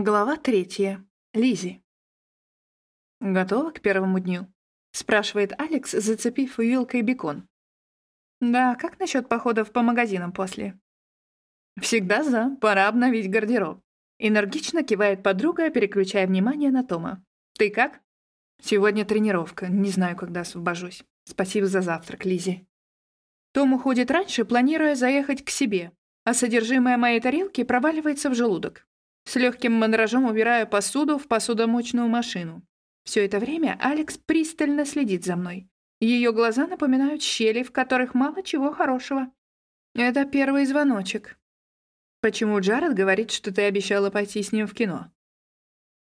Глава третья. Лизи. «Готова к первому дню?» — спрашивает Алекс, зацепив вилкой бекон. «Да, как насчет походов по магазинам после?» «Всегда за. Пора обновить гардероб». Энергично кивает подруга, переключая внимание на Тома. «Ты как?» «Сегодня тренировка. Не знаю, когда освобожусь. Спасибо за завтрак, Лизи». Том уходит раньше, планируя заехать к себе, а содержимое моей тарелки проваливается в желудок. С легким мандражом убираю посуду в посудомоечную машину. Все это время Алекс пристально следит за мной. Ее глаза напоминают щели, в которых мало чего хорошего. Это первый звоночек. Почему Джаред говорит, что ты обещала пойти с ним в кино?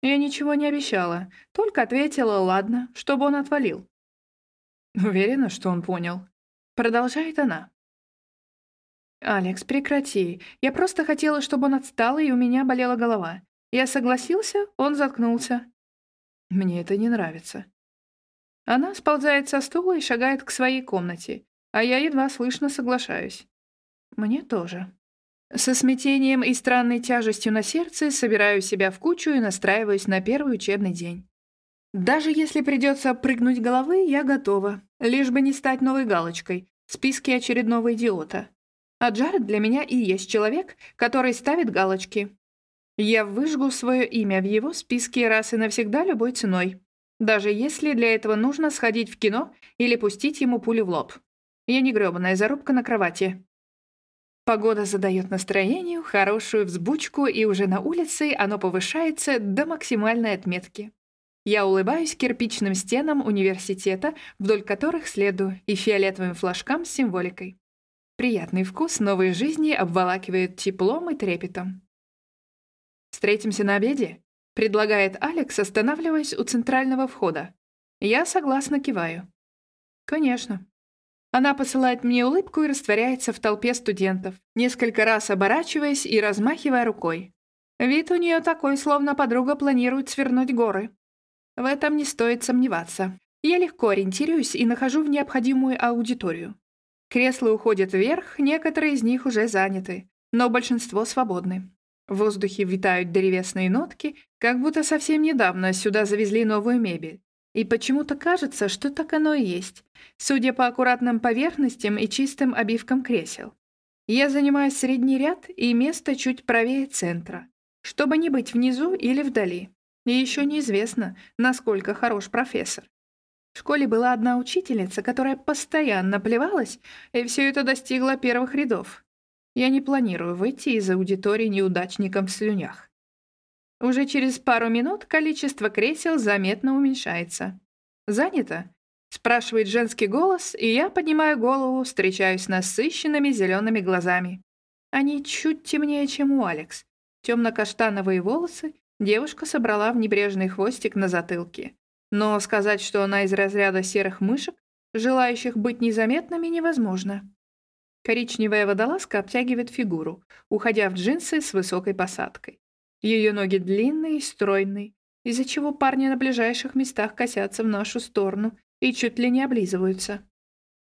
Я ничего не обещала, только ответила «ладно», чтобы он отвалил. Уверена, что он понял. Продолжает она. «Алекс, прекрати. Я просто хотела, чтобы он отстал, и у меня болела голова. Я согласился, он заткнулся». «Мне это не нравится». Она сползает со стула и шагает к своей комнате, а я едва слышно соглашаюсь. «Мне тоже». Со смятением и странной тяжестью на сердце собираю себя в кучу и настраиваюсь на первый учебный день. Даже если придется прыгнуть головы, я готова, лишь бы не стать новой галочкой в списке очередного идиота. А Джаред для меня и есть человек, который ставит галочки. Я выжгу свое имя в его списке раз и навсегда любой ценой. Даже если для этого нужно сходить в кино или пустить ему пулю в лоб. Я не грёбаная зарубка на кровати. Погода задает настроению, хорошую взбучку, и уже на улице оно повышается до максимальной отметки. Я улыбаюсь кирпичным стенам университета, вдоль которых следую, и фиолетовым флажкам с символикой. Приятный вкус новой жизни обволакивает теплом и трепетом. «Встретимся на обеде?» — предлагает Алекс, останавливаясь у центрального входа. Я согласно киваю. «Конечно». Она посылает мне улыбку и растворяется в толпе студентов, несколько раз оборачиваясь и размахивая рукой. Вид у нее такой, словно подруга планирует свернуть горы. В этом не стоит сомневаться. Я легко ориентируюсь и нахожу в необходимую аудиторию. Кресла уходят вверх, некоторые из них уже заняты, но большинство свободны. В воздухе витают древесные нотки, как будто совсем недавно сюда завезли новую мебель. И почему-то кажется, что так оно и есть, судя по аккуратным поверхностям и чистым обивкам кресел. Я занимаю средний ряд и место чуть правее центра, чтобы не быть внизу или вдали. И еще неизвестно, насколько хорош профессор. В школе была одна учительница, которая постоянно плевалась, и все это достигло первых рядов. Я не планирую выйти из аудитории неудачником в слюнях. Уже через пару минут количество кресел заметно уменьшается. «Занято?» — спрашивает женский голос, и я поднимаю голову, встречаюсь с насыщенными зелеными глазами. Они чуть темнее, чем у Алекс. Темно-каштановые волосы девушка собрала в небрежный хвостик на затылке. Но сказать, что она из разряда серых мышек, желающих быть незаметными, невозможно. Коричневая водолазка обтягивает фигуру, уходя в джинсы с высокой посадкой. Ее ноги длинные и стройные, из-за чего парни на ближайших местах косятся в нашу сторону и чуть ли не облизываются.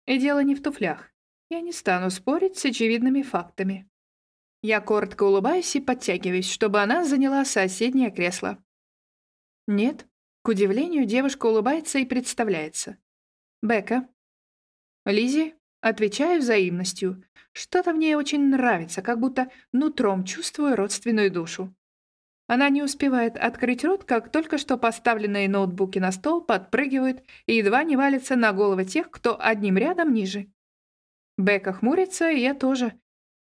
И дело не в туфлях. Я не стану спорить с очевидными фактами. Я коротко улыбаюсь и подтягиваюсь, чтобы она заняла соседнее кресло. Нет, к удивлению, девушка улыбается и представляется. «Бека». Лизи Отвечаю взаимностью. Что-то в ней очень нравится, как будто нутром чувствую родственную душу. Она не успевает открыть рот, как только что поставленные ноутбуки на стол подпрыгивают и едва не валятся на головы тех, кто одним рядом ниже. Бека хмурится, и я тоже.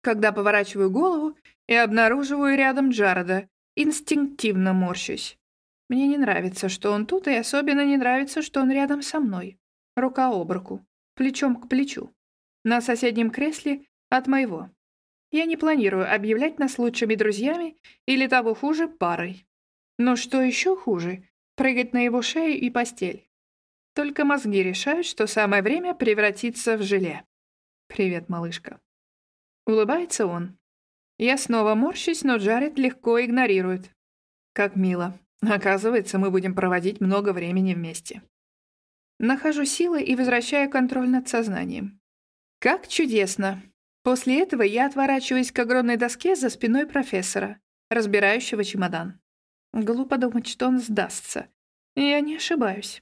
Когда поворачиваю голову и обнаруживаю рядом Джареда, инстинктивно морщусь. Мне не нравится, что он тут, и особенно не нравится, что он рядом со мной. Рука об руку, плечом к плечу. На соседнем кресле от моего. Я не планирую объявлять нас лучшими друзьями или того хуже парой. Но что еще хуже — прыгать на его шею и постель. Только мозги решают, что самое время превратиться в желе. «Привет, малышка». Улыбается он. Я снова морщусь, но Джаред легко игнорирует. Как мило. Оказывается, мы будем проводить много времени вместе. Нахожу силы и возвращаю контроль над сознанием. Как чудесно! После этого я отворачиваюсь к огромной доске за спиной профессора, разбирающего чемодан. Глупо думать, что он сдастся. Я не ошибаюсь.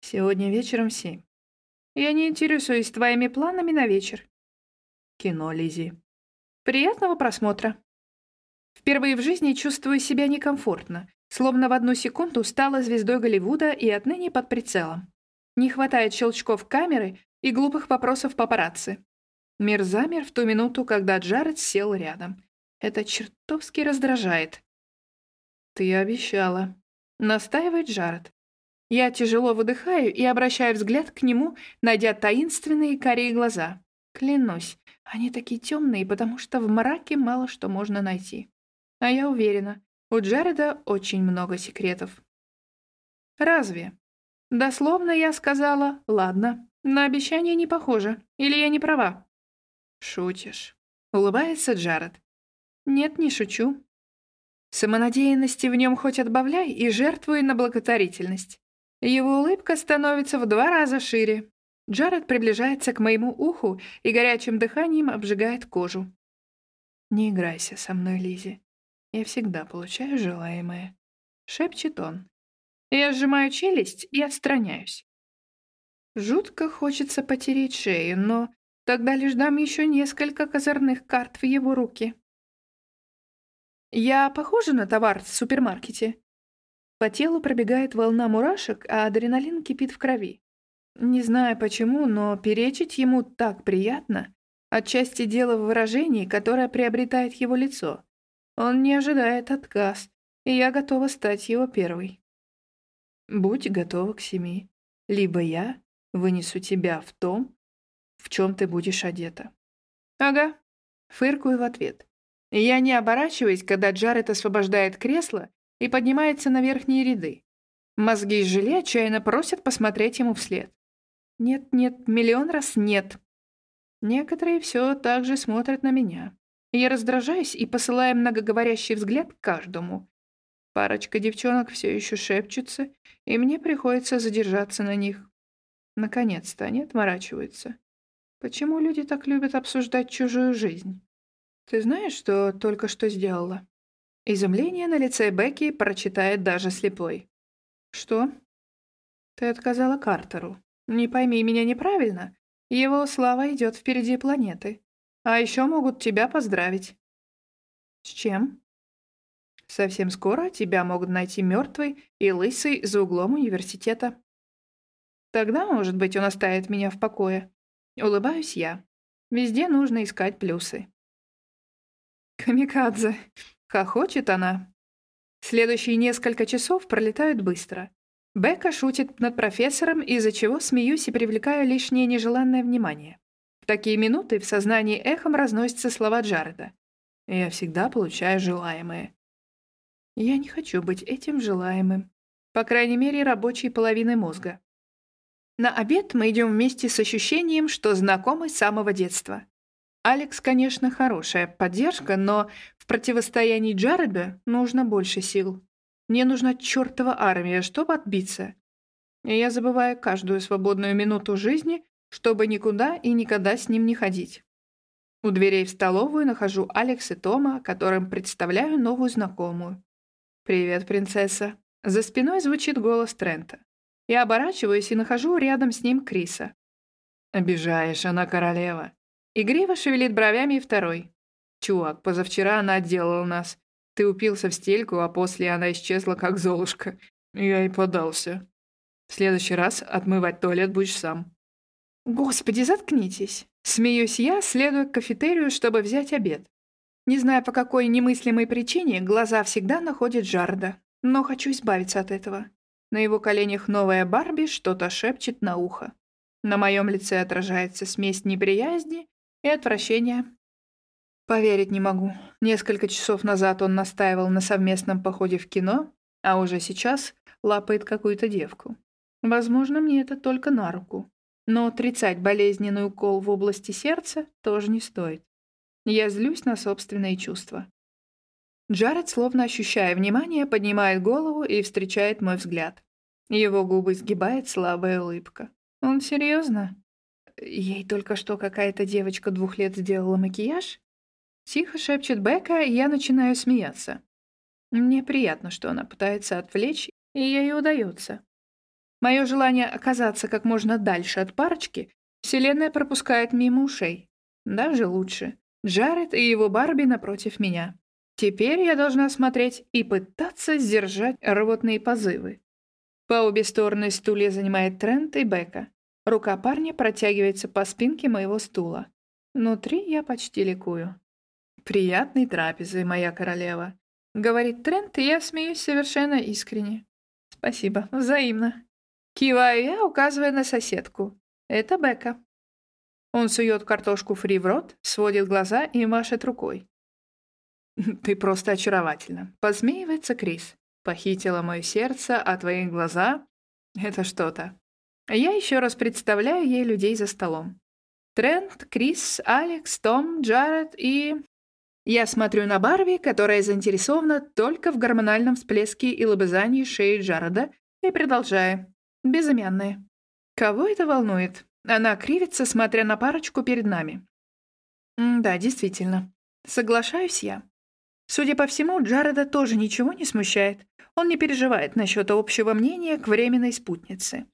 Сегодня вечером семь. Я не интересуюсь твоими планами на вечер. Кино, Лизи. Приятного просмотра. Впервые в жизни чувствую себя некомфортно, словно в одну секунду стала звездой Голливуда и отныне под прицелом. Не хватает щелчков камеры и глупых вопросов папарацци. Мир замер в ту минуту, когда Джаред сел рядом. Это чертовски раздражает. «Ты обещала», — настаивает Джаред. Я тяжело выдыхаю и обращаю взгляд к нему, найдя таинственные карие глаза. Клянусь, они такие темные, потому что в мраке мало что можно найти. А я уверена, у Джареда очень много секретов. Разве? Дословно я сказала «ладно». На обещание не похоже. Или я не права? Шутишь. Улыбается Джаред. Нет, не шучу. Самонадеянности в нем хоть отбавляй и жертвуй на благотворительность. Его улыбка становится в два раза шире. Джаред приближается к моему уху и горячим дыханием обжигает кожу. «Не играйся со мной, Лизи. Я всегда получаю желаемое», — шепчет он. Я сжимаю челюсть и отстраняюсь. Жутко хочется потереть шею, но тогда лишь дам еще несколько козырных карт в его руки. Я похожа на товар в супермаркете? По телу пробегает волна мурашек, а адреналин кипит в крови. Не знаю почему, но перечить ему так приятно. Отчасти дело в выражении, которое приобретает его лицо. Он не ожидает отказ, и я готова стать его первой. Будь готова к семи. Либо я вынесу тебя в том, в чем ты будешь одета. Ага, фыркую в ответ. Я не оборачиваюсь, когда Джаред освобождает кресло и поднимается на верхние ряды. Мозги из желе отчаянно просят посмотреть ему вслед. Нет, нет, миллион раз нет. Некоторые все так же смотрят на меня. Я раздражаюсь и посылаю многоговорящий взгляд каждому. Парочка девчонок все еще шепчутся, и мне приходится задержаться на них. Наконец-то они отворачиваются. Почему люди так любят обсуждать чужую жизнь? Ты знаешь, что только что сделала? Изумление на лице Бекки прочитает даже слепой. Что? Ты отказала Картеру. Не пойми меня неправильно. Его слава идет впереди планеты. А еще могут тебя поздравить. С чем? Совсем скоро тебя могут найти мертвой и лысой за углом университета. Тогда, может быть, он оставит меня в покое. Улыбаюсь я. Везде нужно искать плюсы. «Камикадзе!» — хохочет она. Следующие несколько часов пролетают быстро. Бека шутит над профессором, из-за чего смеюсь и привлекаю лишнее нежеланное внимание. В такие минуты в сознании эхом разносятся слова Джареда. «Я всегда получаю желаемое». Я не хочу быть этим желаемым. По крайней мере, рабочей половиной мозга. На обед мы идем вместе с ощущением, что знакомы с самого детства. Алекс, конечно, хорошая поддержка, но в противостоянии Джареда нужно больше сил. Мне нужна чертова армия, чтобы отбиться. Я забываю каждую свободную минуту жизни, чтобы никуда и никогда с ним не ходить. У дверей в столовую нахожу Алекс и Тома, которым представляю новую знакомую. «Привет, принцесса». За спиной звучит голос Трента. Я оборачиваюсь и нахожу рядом с ним Криса. «Обижаешь, она королева», Игриво шевелит бровями и второй. «Чувак, позавчера она отделала нас. Ты упился в стельку, а после она исчезла, как золушка. Я и подался. В следующий раз отмывать туалет будешь сам». «Господи, заткнитесь!» Смеюсь я, следуя к кафетерию, чтобы взять обед. Не знаю, по какой немыслимой причине, глаза всегда находят Джарда, но хочу избавиться от этого. На его коленях новая Барби что-то шепчет на ухо. На моем лице отражается смесь неприязни и отвращение. Поверить не могу. Несколько часов назад он настаивал на совместном походе в кино, а уже сейчас лапает какую-то девку. Возможно, мне это только на руку. Но отрицать болезненный укол в области сердца тоже не стоит. Я злюсь на собственные чувства. Джаред, словно ощущая внимание, поднимает голову и встречает мой взгляд. Его губы сгибает слабая улыбка. Он серьезно? Ей только что какая-то девочка двух лет сделала макияж? Тихо шепчет Бека, и я начинаю смеяться. Мне приятно, что она пытается отвлечь, и ей удается. Мое желание оказаться как можно дальше от парочки Вселенная пропускает мимо ушей. Даже лучше. Джаред и его Барби напротив меня. Теперь я должна смотреть и пытаться сдержать рвотные позывы. По обе стороны стулья занимает Трент и Бека. Рука парня протягивается по спинке моего стула. Внутри я почти ликую. «Приятной трапезы, моя королева», — говорит Трент, и я смеюсь совершенно искренне. «Спасибо, взаимно». Киваю я, указывая на соседку. Это Бека. Он сует картошку фри в рот, сводит глаза и машет рукой. «Ты просто очаровательна», — посмеивается Крис. «Похитила мое сердце, а твои глаза — это что-то». Я еще раз представляю ей людей за столом. Трент, Крис, Алекс, Том, Джаред и... Я смотрю на Барби, которая заинтересована только в гормональном всплеске и лобызании шеи Джареда, и продолжаю. Безымянная. Кого это волнует? Она кривится, смотря на парочку перед нами. Да, действительно. Соглашаюсь я. Судя по всему, Джареда тоже ничего не смущает. Он не переживает насчет общего мнения к временной спутнице.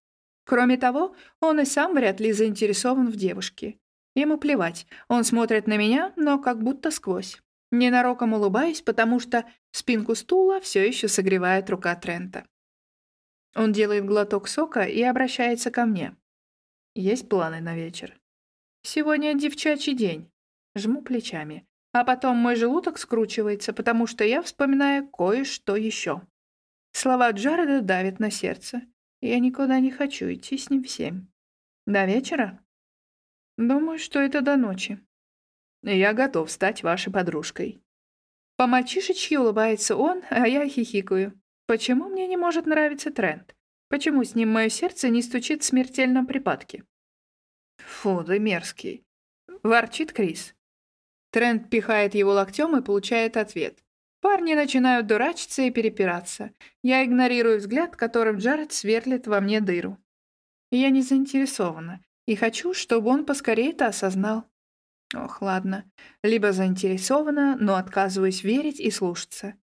Кроме того, он и сам вряд ли заинтересован в девушке. Ему плевать, он смотрит на меня, но как будто сквозь. Ненароком улыбаюсь, потому что спинку стула все еще согревает рука Трента. Он делает глоток сока и обращается ко мне. Есть планы на вечер? Сегодня девчачий день. Жму плечами. А потом мой желудок скручивается, потому что я вспоминаю кое-что еще. Слова Джареда давят на сердце. Я никуда не хочу идти с ним в семь. До вечера? Думаю, что это до ночи. Я готов стать вашей подружкой. По-мальчишечьи улыбается он, а я хихикаю. Почему мне не может нравиться тренд? Почему с ним мое сердце не стучит в смертельном припадке? Фу, ты мерзкий. Ворчит Крис. Тренд пихает его локтем и получает ответ. Парни начинают дурачиться и перепираться. Я игнорирую взгляд, которым Джаред сверлит во мне дыру. Я не заинтересована и хочу, чтобы он поскорее это осознал. Ох, ладно. Либо заинтересована, но отказываюсь верить и слушаться.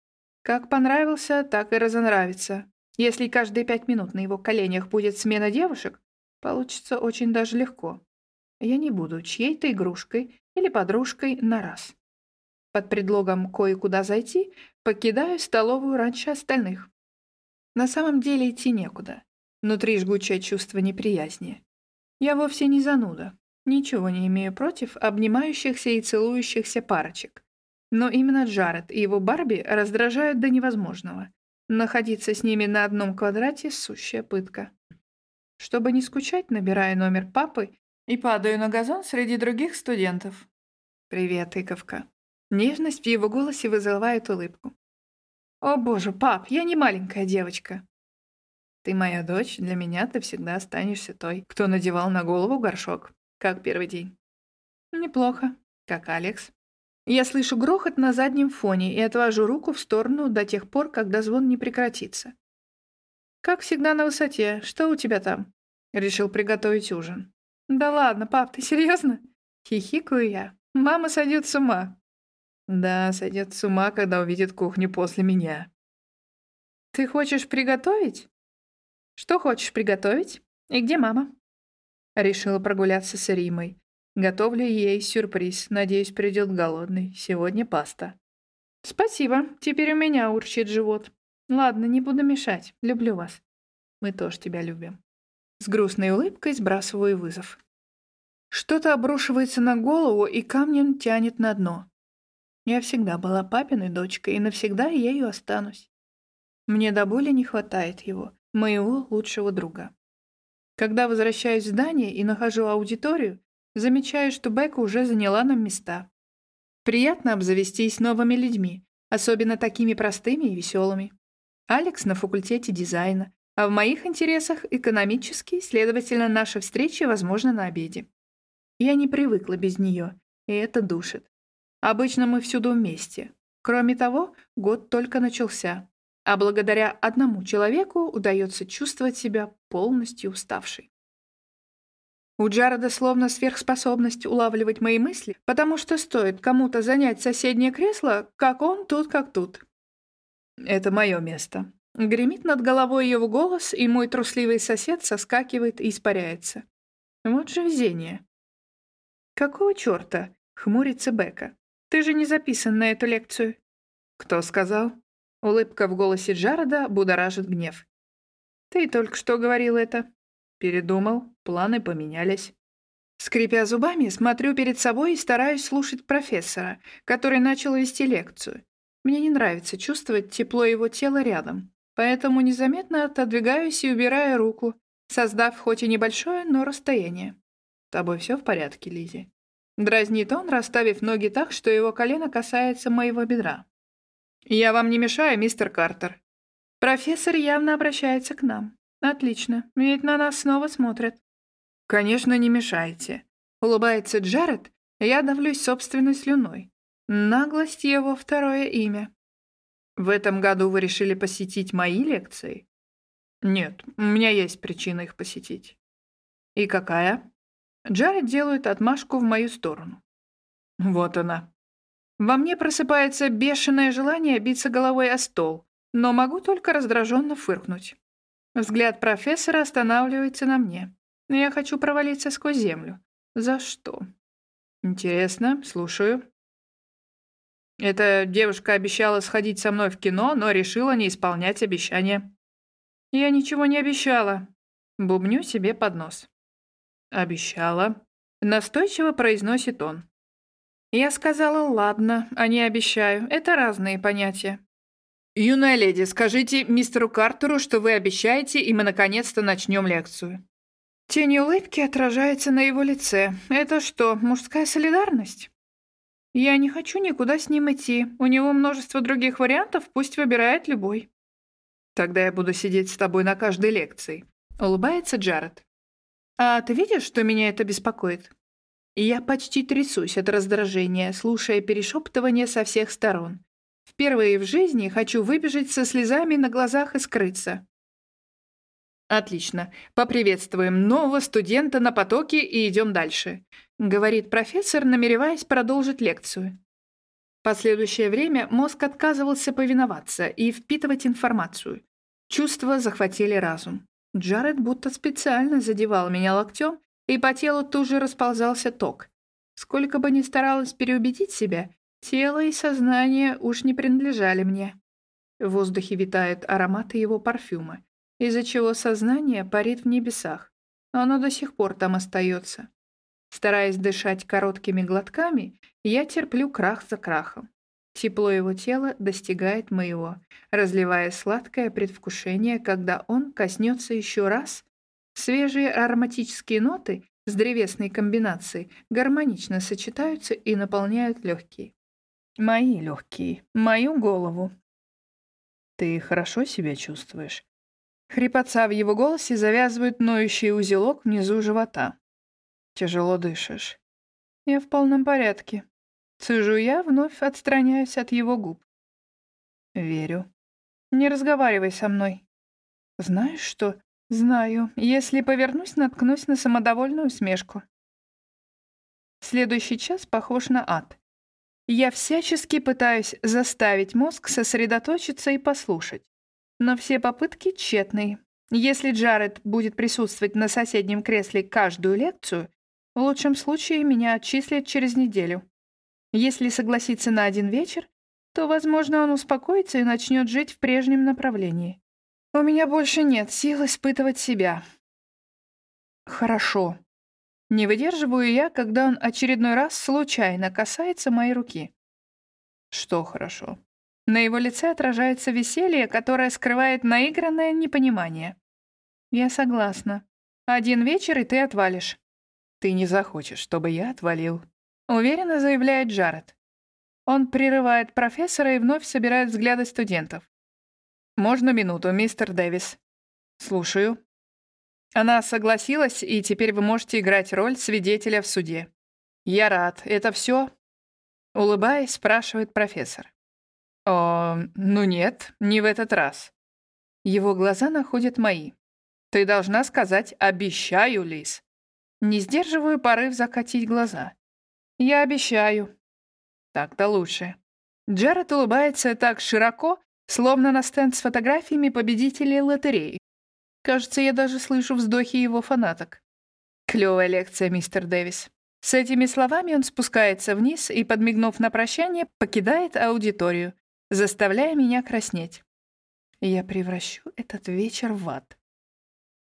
Как понравился, так и разонравится. Если каждые пять минут на его коленях будет смена девушек, получится очень даже легко. Я не буду чьей-то игрушкой или подружкой на раз. Под предлогом кое-куда зайти, покидаю столовую раньше остальных. На самом деле идти некуда. Внутри жгучее чувство неприязни. Я вовсе не зануда. Ничего не имею против обнимающихся и целующихся парочек. Но именно Джаред и его Барби раздражают до невозможного. Находиться с ними на одном квадрате — сущая пытка. Чтобы не скучать, набираю номер папы и падаю на газон среди других студентов. «Привет, тыковка». Нежность в его голосе вызывает улыбку. «О боже, пап, я не маленькая девочка». «Ты моя дочь, для меня ты всегда останешься той, кто надевал на голову горшок, как первый день». «Неплохо, как Алекс». Я слышу грохот на заднем фоне и отвожу руку в сторону до тех пор, когда звон не прекратится. «Как всегда на высоте. Что у тебя там?» Решил приготовить ужин. «Да ладно, пап, ты серьезно?» Хихикаю я. «Мама сойдет с ума». «Да, сойдет с ума, когда увидит кухню после меня». «Ты хочешь приготовить?» «Что хочешь приготовить? И где мама?» Решила прогуляться с Римой. Готовлю ей сюрприз. Надеюсь, придет голодный. Сегодня паста. Спасибо. Теперь у меня урчит живот. Ладно, не буду мешать. Люблю вас. Мы тоже тебя любим. С грустной улыбкой сбрасываю вызов. Что-то обрушивается на голову и камнем тянет на дно. Я всегда была папиной дочкой и навсегда ею останусь. Мне до боли не хватает его, моего лучшего друга. Когда возвращаюсь в здание и нахожу аудиторию, Замечаю, что Бека уже заняла нам места. Приятно обзавестись новыми людьми, особенно такими простыми и веселыми. Алекс на факультете дизайна, а в моих интересах экономический, следовательно, наша встреча возможна на обеде. Я не привыкла без нее, и это душит. Обычно мы всюду вместе. Кроме того, год только начался, а благодаря одному человеку удается чувствовать себя полностью уставшей. У Джареда словно сверхспособность улавливать мои мысли, потому что стоит кому-то занять соседнее кресло, как он тут как тут. Это мое место. Гремит над головой его голос, и мой трусливый сосед соскакивает и испаряется. Вот же везение. Какого черта? Хмурится Бека. Ты же не записан на эту лекцию. Кто сказал? Улыбка в голосе Джареда будоражит гнев. Ты только что говорил это. Передумал, планы поменялись. Скрипя зубами, смотрю перед собой и стараюсь слушать профессора, который начал вести лекцию. Мне не нравится чувствовать тепло его тела рядом. Поэтому незаметно отодвигаюсь и убираю руку, создав хоть и небольшое, но расстояние. «С тобой все в порядке, Лизи?» Дразнит он, расставив ноги так, что его колено касается моего бедра. «Я вам не мешаю, мистер Картер?» Профессор явно обращается к нам. «Отлично, ведь на нас снова смотрят». «Конечно, не мешайте». Улыбается Джаред, я давлюсь собственной слюной. Наглость его второе имя. В этом году вы решили посетить мои лекции? Нет, у меня есть причина их посетить. И какая? Джаред делает отмашку в мою сторону. Вот она. Во мне просыпается бешеное желание биться головой о стол, но могу только раздраженно фыркнуть. Взгляд профессора останавливается на мне. Я хочу провалиться сквозь землю. За что? Интересно, слушаю. Эта девушка обещала сходить со мной в кино, но решила не исполнять обещание. Я ничего не обещала. Бубню себе под нос. Обещала. Настойчиво произносит он. Я сказала «ладно», а не «обещаю». Это разные понятия. «Юная леди, скажите мистеру Картеру, что вы обещаете, и мы наконец-то начнем лекцию». Тень улыбки отражается на его лице. Это что, мужская солидарность? «Я не хочу никуда с ним идти. У него множество других вариантов, пусть выбирает любой». «Тогда я буду сидеть с тобой на каждой лекции», — улыбается Джаред. «А ты видишь, что меня это беспокоит?» Я почти трясусь от раздражения, слушая перешептывание со всех сторон. Впервые в жизни хочу выбежать со слезами на глазах и скрыться. «Отлично. Поприветствуем нового студента на потоке и идем дальше», — говорит профессор, намереваясь продолжить лекцию. Последующее время мозг отказывался повиноваться и впитывать информацию. Чувства захватили разум. Джаред будто специально задевал меня локтем, и по телу тут же расползался ток. Сколько бы ни старалась переубедить себя, тело и сознание уж не принадлежали мне. В воздухе витают ароматы его парфюма, из-за чего сознание парит в небесах, но оно до сих пор там остается. Стараясь дышать короткими глотками, я терплю крах за крахом. Тепло его тела достигает моего, разливая сладкое предвкушение, когда он коснется еще раз. Свежие ароматические ноты с древесной комбинацией гармонично сочетаются и наполняют легкие. Мои легкие, мою голову. «Ты хорошо себя чувствуешь?» Хрипотца в его голосе завязывает ноющий узелок внизу живота. Тяжело дышишь. Я в полном порядке. Цежу я, вновь отстраняюсь от его губ. Верю. Не разговаривай со мной. Знаешь что? Знаю. Если повернусь, наткнусь на самодовольную усмешку. Следующий час похож на ад. Я всячески пытаюсь заставить мозг сосредоточиться и послушать. Но все попытки тщетны. Если Джаред будет присутствовать на соседнем кресле каждую лекцию, в лучшем случае меня отчислят через неделю. Если согласится на один вечер, то, возможно, он успокоится и начнет жить в прежнем направлении. У меня больше нет сил испытывать себя. Хорошо. Не выдерживаю я, когда он очередной раз случайно касается моей руки. Что хорошо? На его лице отражается веселье, которое скрывает наигранное непонимание. «Я согласна. Один вечер, и ты отвалишь». «Ты не захочешь, чтобы я отвалил», — уверенно заявляет Джаред. Он прерывает профессора и вновь собирает взгляды студентов. «Можно минуту, мистер Дэвис?» «Слушаю». Она согласилась, и теперь вы можете играть роль свидетеля в суде. «Я рад. Это все?» Улыбаясь, спрашивает профессор. «О, ну нет, не в этот раз». Его глаза находят мои. «Ты должна сказать «обещаю, Лис». Не сдерживаю порыв закатить глаза. «Я обещаю». Так-то лучше. Джаред улыбается так широко, словно на стенд с фотографиями победителей лотереи. Кажется, я даже слышу вздохи его фанаток. Клевая лекция, мистер Дэвис. С этими словами он спускается вниз и, подмигнув на прощание, покидает аудиторию, заставляя меня краснеть. Я превращу этот вечер в ад.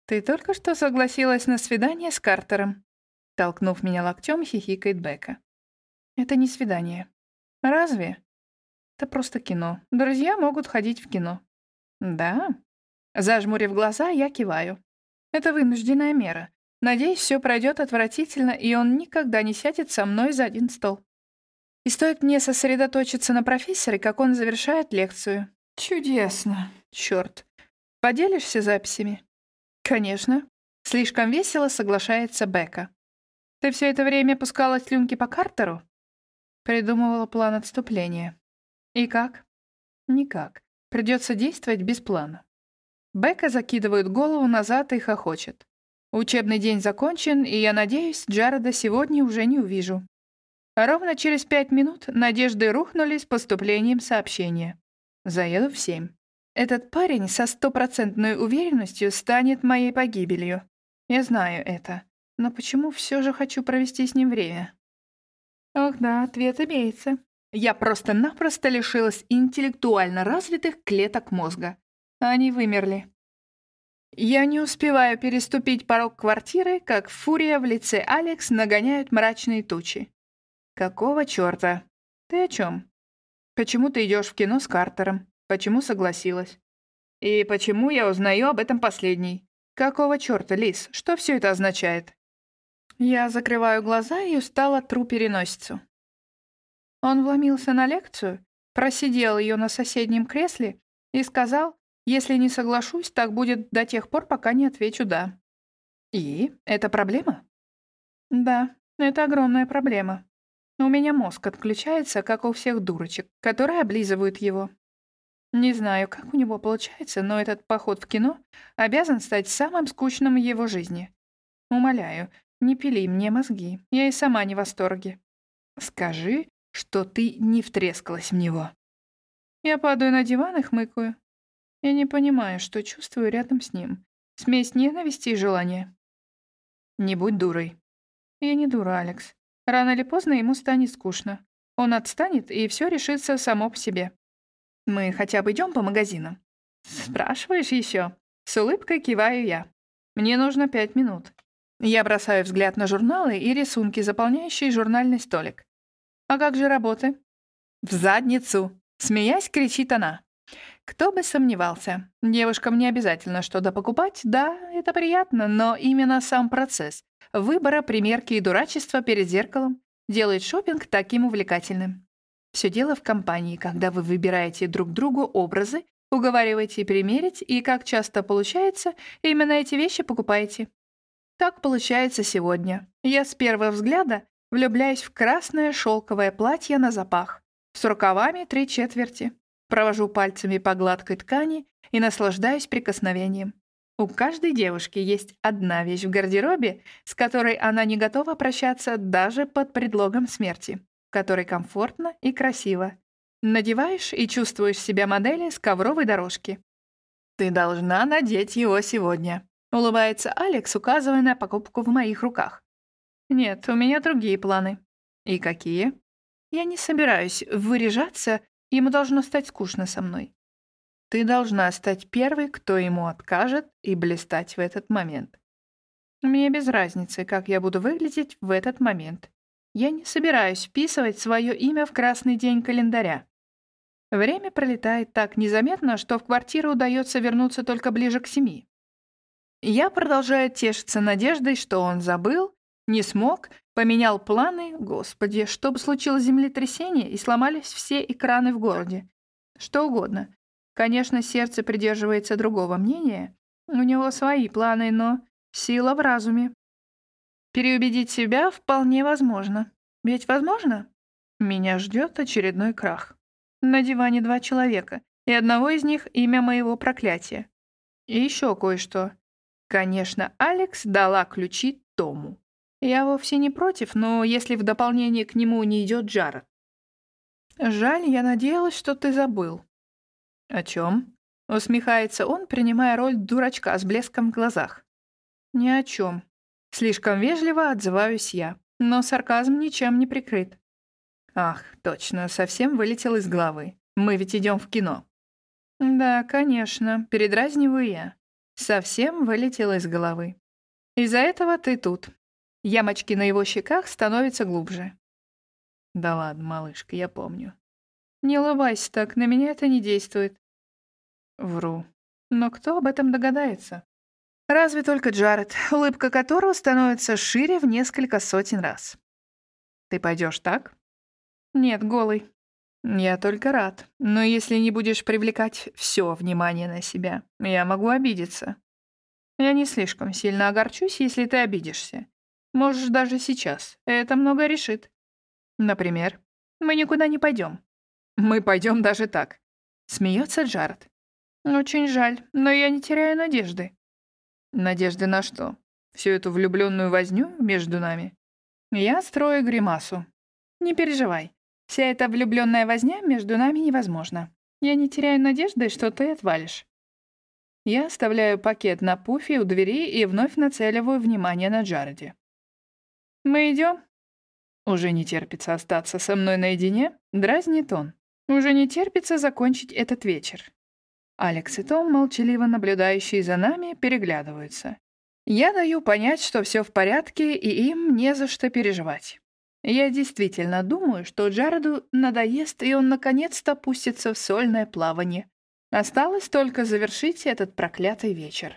«Ты только что согласилась на свидание с Картером», толкнув меня локтем, хихикает Бека. «Это не свидание». «Разве?» «Это просто кино. Друзья могут ходить в кино». «Да?» Зажмурив глаза, я киваю. «Это вынужденная мера. Надеюсь, все пройдет отвратительно, и он никогда не сядет со мной за один стол. И стоит мне сосредоточиться на профессоре, как он завершает лекцию. Чудесно. Черт. Поделишься записями? Конечно. Слишком весело соглашается Бека. Ты все это время пускала слюнки по Картеру? Придумывала план отступления. И как? Никак. Придется действовать без плана. Бека закидывает голову назад и хохочет. Учебный день закончен, и я надеюсь, Джареда сегодня уже не увижу. Ровно через пять минут надежды рухнули с поступлением сообщения. Заеду в семь. Этот парень со стопроцентной уверенностью станет моей погибелью. Я знаю это. Но почему все же хочу провести с ним время? Ох да, ответ имеется. Я просто-напросто лишилась интеллектуально развитых клеток мозга. Они вымерли. Я не успеваю переступить порог квартиры, как фурия в лице Алекс нагоняет мрачные тучи. Какого чёрта? Ты о чём? Почему ты идёшь в кино с Картером? Почему согласилась? И почему я узнаю об этом последней? Какого чёрта, Лис? Что всё это означает? Я закрываю глаза и устало тру переносицу. Он вломился на лекцию, просидел её на соседнем кресле и сказал, если не соглашусь, так будет до тех пор, пока не отвечу «да». И? Это проблема? Да, это огромная проблема. У меня мозг отключается, как у всех дурочек, которые облизывают его. Не знаю, как у него получается, но этот поход в кино обязан стать самым скучным в его жизни. Умоляю, не пили мне мозги, я и сама не в восторге. Скажи, что ты не втрескалась в него. Я падаю на диван и хмыкаю. Я не понимаю, что чувствую рядом с ним. Смесь ненависти и желания. Не будь дурой. Я не дура, Алекс. Рано или поздно ему станет скучно. Он отстанет, и все решится само по себе. Мы хотя бы идем по магазинам? Спрашиваешь еще? С улыбкой киваю я. Мне нужно пять минут. Я бросаю взгляд на журналы и рисунки, заполняющие журнальный столик. А как же работы? В задницу! Смеясь, кричит она. Кто бы сомневался. Девушкам не обязательно что-то покупать, да, это приятно, но именно сам процесс выбора, примерки и дурачества перед зеркалом делает шопинг таким увлекательным. Все дело в компании, когда вы выбираете друг другу образы, уговариваете примерить, и, как часто получается, именно эти вещи покупаете. Так получается сегодня. Я с первого взгляда влюбляюсь в красное шелковое платье на запах, с рукавами три четверти, Провожу пальцами по гладкой ткани и наслаждаюсь прикосновением. У каждой девушки есть одна вещь в гардеробе, с которой она не готова прощаться даже под предлогом смерти, в которой комфортно и красиво. Надеваешь и чувствуешь себя модели с ковровой дорожки. «Ты должна надеть его сегодня», — улыбается Алекс, указывая на покупку в моих руках. «Нет, у меня другие планы». «И какие?» «Я не собираюсь выряжаться Ему должно стать скучно со мной. Ты должна стать первой, кто ему откажет, и блистать в этот момент. Мне без разницы, как я буду выглядеть в этот момент. Я не собираюсь вписывать свое имя в красный день календаря. Время пролетает так незаметно, что в квартиру удается вернуться только ближе к семи. Я продолжаю тешиться надеждой, что он забыл, не смог Поменял планы, господи, чтобы случилось землетрясение и сломались все экраны в городе. Что угодно. Конечно, сердце придерживается другого мнения. У него свои планы, но сила в разуме. Переубедить себя вполне возможно. Ведь возможно? Меня ждет очередной крах. На диване два человека, и одного из них — имя моего проклятия. И еще кое-что. Конечно, Алекс дала ключи Тому. Я вовсе не против, но если в дополнение к нему не идет Джаред. Жаль, я надеялась, что ты забыл. «О чем?» — усмехается он, принимая роль дурачка с блеском в глазах. «Ни о чем. Слишком вежливо отзываюсь я, но сарказм ничем не прикрыт. Ах, точно, совсем вылетел из головы. Мы ведь идем в кино. Да, конечно, передразниваю я. Совсем вылетел из головы. Из-за этого ты тут. Ямочки на его щеках становятся глубже. Да ладно, малышка, я помню. Не улыбайся так, на меня это не действует. Вру. Но кто об этом догадается? Разве только Джаред, улыбка которого становится шире в несколько сотен раз. Ты пойдешь так? Нет, голый. Я только рад. Но если не будешь привлекать все внимание на себя, я могу обидеться. Я не слишком сильно огорчусь, если ты обидишься. Можешь даже сейчас. Это много решит. Например, мы никуда не пойдем. Мы пойдем даже так. Смеется Джаред. Очень жаль, но я не теряю надежды. Надежды на что? Всю эту влюбленную возню между нами? Я строю гримасу. Не переживай. Вся эта влюбленная возня между нами невозможна. Я не теряю надежды, что ты отвалишь. Я оставляю пакет на пуфе у двери и вновь нацеливаю внимание на Джареди. «Мы идем?» Уже не терпится остаться со мной наедине, дразнит он. Уже не терпится закончить этот вечер. Алекс и Том, молчаливо наблюдающие за нами, переглядываются. Я даю понять, что все в порядке, и им не за что переживать. Я действительно думаю, что Джареду надоест, и он наконец-то пустится в сольное плавание. Осталось только завершить этот проклятый вечер.